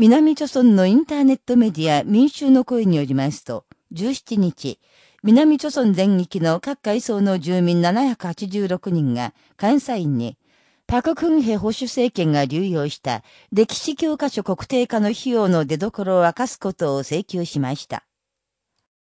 南朝村のインターネットメディア民衆の声によりますと、17日、南朝村全域の各階層の住民786人が監査員に、パククンヘ保守政権が流用した歴史教科書国定化の費用の出所を明かすことを請求しました。